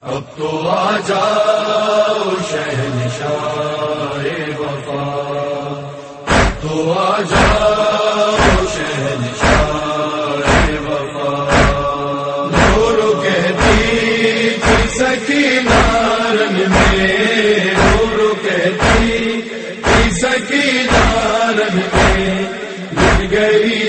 اب تو آ جاؤ شہنشاہ وفا۔ اب تو آ جاؤ شہنشاہ وفا۔ نور کہتی تھی سکی نارن میں، نور کہتی تھی سکی نارن میں گئی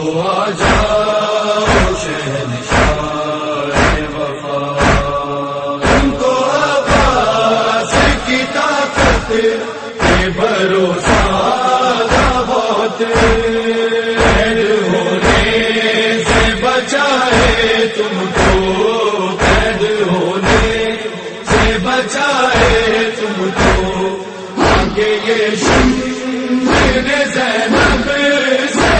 تو آ جاؤ شہنشاہ وفا تم کو عباس کی یہ بھروسہ بہت سے بچائے تم کو قید ہونے تم کو آگے زینب سے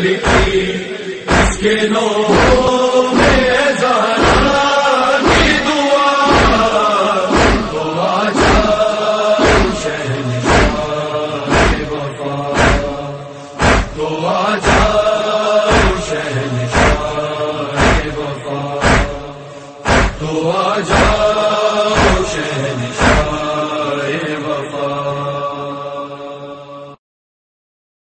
نہیں اس کے نو میں تو آ جا